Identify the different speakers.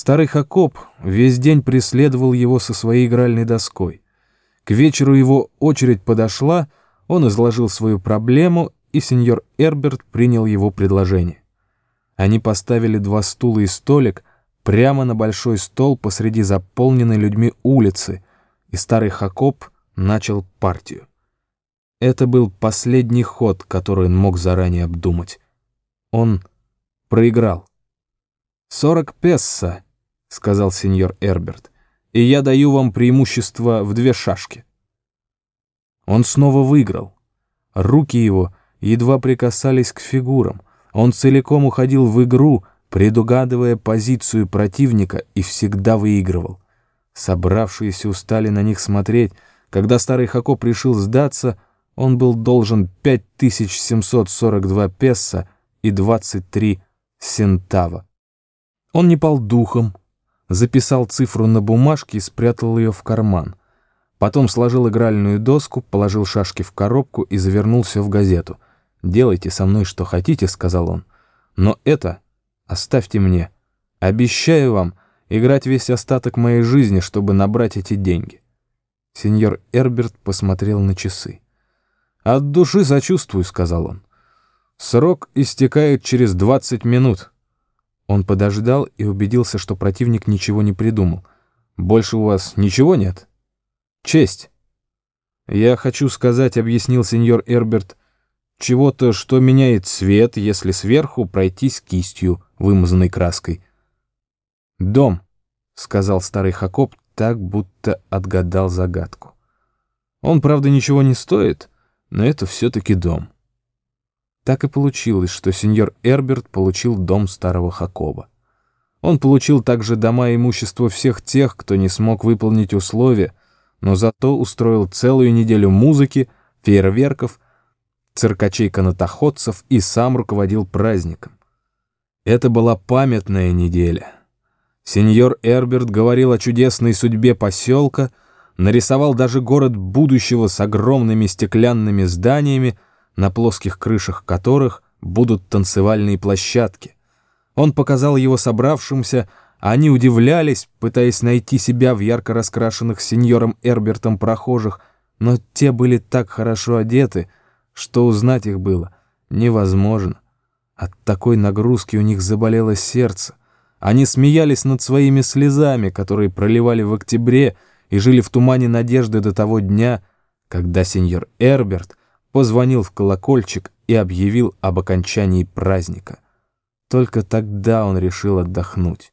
Speaker 1: Старый Хакоп весь день преследовал его со своей игральной доской. К вечеру его очередь подошла, он изложил свою проблему, и сеньор Эрберт принял его предложение. Они поставили два стула и столик прямо на большой стол посреди заполненной людьми улицы, и старый Хакоп начал партию. Это был последний ход, который он мог заранее обдумать. Он проиграл. «Сорок песса», — сказал сеньор Эрберт, «и я даю вам преимущество в две шашки». Он снова выиграл. Руки его едва прикасались к фигурам. Он целиком уходил в игру, предугадывая позицию противника и всегда выигрывал. Собравшиеся устали на них смотреть. Когда старый Хакоп решил сдаться, он был должен 5742 песо и 23 сентава. Он не пал духом, записал цифру на бумажке и спрятал ее в карман. Потом сложил игральную доску, положил шашки в коробку и завернулся в газету. «Делайте со мной что хотите», — сказал он. «Но это оставьте мне. Обещаю вам играть весь остаток моей жизни, чтобы набрать эти деньги». Сеньор Эрберт посмотрел на часы. «От души сочувствую», — сказал он. «Срок истекает через двадцать минут». Он подождал и убедился, что противник ничего не придумал. «Больше у вас ничего нет?» «Честь». «Я хочу сказать», — объяснил сеньор Эрберт, «чего-то, что меняет цвет, если сверху пройтись кистью, вымазанной краской». «Дом», — сказал старый Хакоп, так будто отгадал загадку. «Он, правда, ничего не стоит, но это все-таки дом». Так и получилось, что сеньор Эрберт получил дом старого Хакоба. Он получил также дома и имущество всех тех, кто не смог выполнить условия, но зато устроил целую неделю музыки, фейерверков, циркачей-канатоходцев и сам руководил праздником. Это была памятная неделя. Сеньор Эрберт говорил о чудесной судьбе поселка, нарисовал даже город будущего с огромными стеклянными зданиями, на плоских крышах которых будут танцевальные площадки. Он показал его собравшимся, а они удивлялись, пытаясь найти себя в ярко раскрашенных сеньором Эрбертом прохожих, но те были так хорошо одеты, что узнать их было невозможно. От такой нагрузки у них заболело сердце. Они смеялись над своими слезами, которые проливали в октябре, и жили в тумане надежды до того дня, когда сеньор Эрберт позвонил в колокольчик и объявил об окончании праздника. Только тогда он решил отдохнуть.